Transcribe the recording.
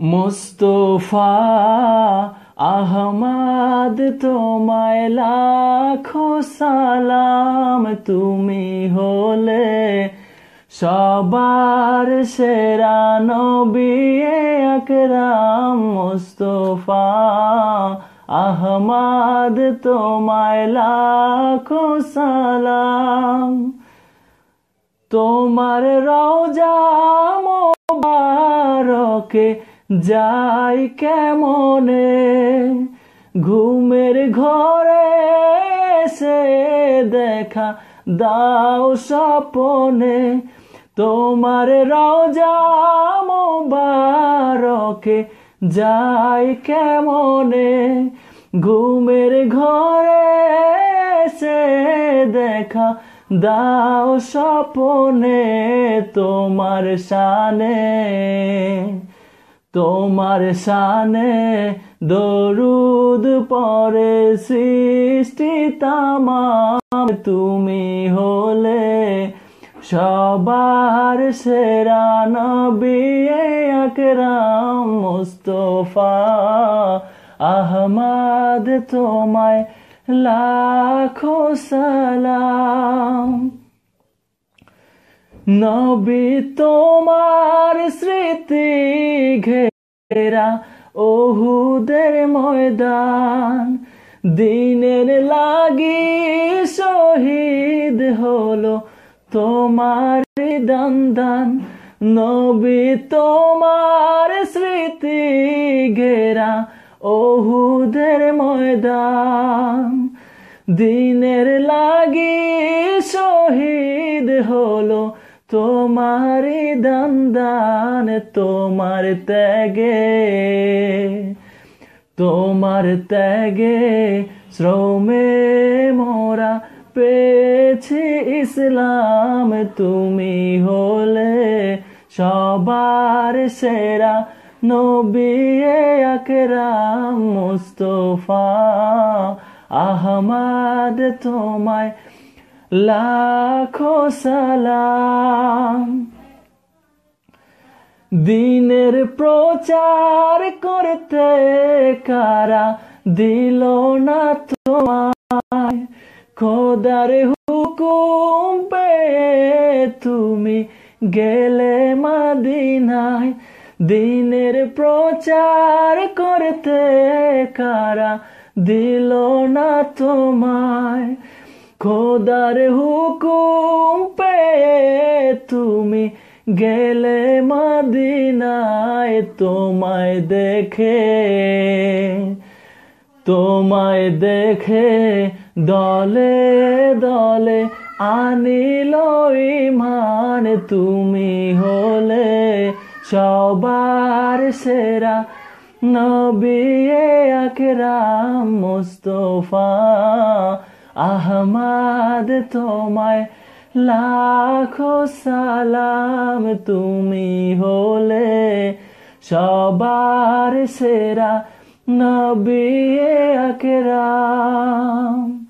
মুস্তফা আহমাদ, তোমায় লাখো সালাম। তুমি হলে সবার সেরা নবী আকরাম মুস্তফা আহমাদ, তোমায় লাখো সালাম। তোমার রওজা মোবারকে যাই কেমনে ঘুমের ঘরে সে দেখা দাও সপনে তোমার রওজা মোবারকে যাই কেমনে ঘুমের ঘরে সে দেখা দাও সপনে তোমার শানে তোমার শানে দরুদ পরে সৃষ্টি তামাম। তুমি হলে সবার সেরা নবী আকরাম মুস্তফা। আহমদ তোমায় লাখো সালাম। নবী তোমার স্মৃতি ঘেরা ওহুদের ময়দান। দিনের লাগি শহীদ হলো তোমার দান নবী তোমার স্মৃতি ঘেরা ওহুদের ময়দান। দিনের লাগি শহীদ হলো তোমার দান তোমার ত্যাগে। তোমার ত্যাগে শ্রমে মোরা পেয়েছি ইসলাম। তুমি হলে সবার সেরা নবী আকরাম মুস্তফা। আহমদ তোমায় লাখো সালাম। দিনের প্রচার করতে কারা দিল না তোমায়? খোদার হুকুম পে তুমি গেলে মাদিনায়। দিনের প্রচার করতে কারা দিল না তোমায়? খোদার হুকুম পে তুমি গেলে মাদিনায় তোমায় দেখে তোমায় দেখে দলে দলে আনিল ইমান তুমি হলে সবার সেরা নবী আকরাম মুস্তফা। আহমদ তোমায় লাখো সালাম তুমি হলে সবার সেরা নবী আকরাম।